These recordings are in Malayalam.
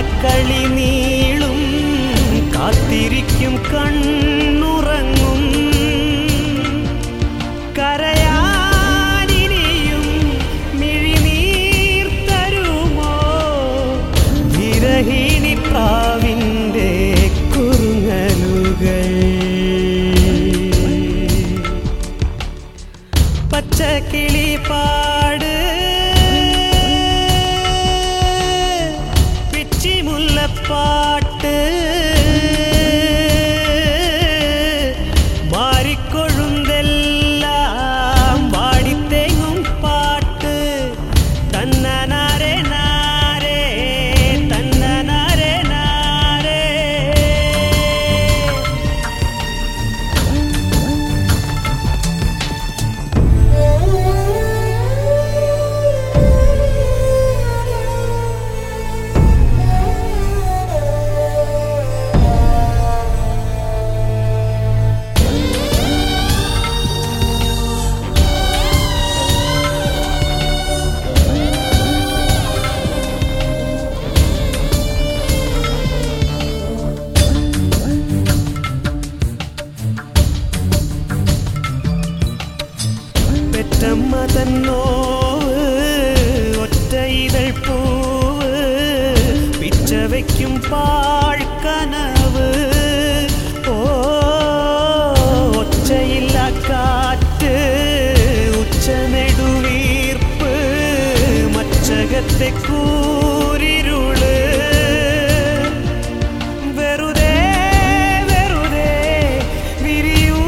കാലക്കളി നീളും കാത്തിരിക്കും കണ്ണുറങ്ങും വയ്ക്കും പാഴ്ക്കനവ് ഓ ഒച്ചയില്ല കാറ്റ് മച്ചകത്തെ കൂരിരുൾ. വെറുതെ വെറുതെ വിരിയും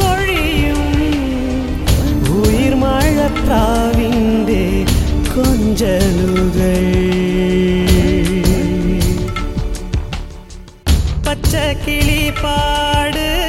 കൊഴിയും ഉയിർ മഴപ്രാവിന്റെ കൊഞ്ചലുകൾ. கிளி பாடு.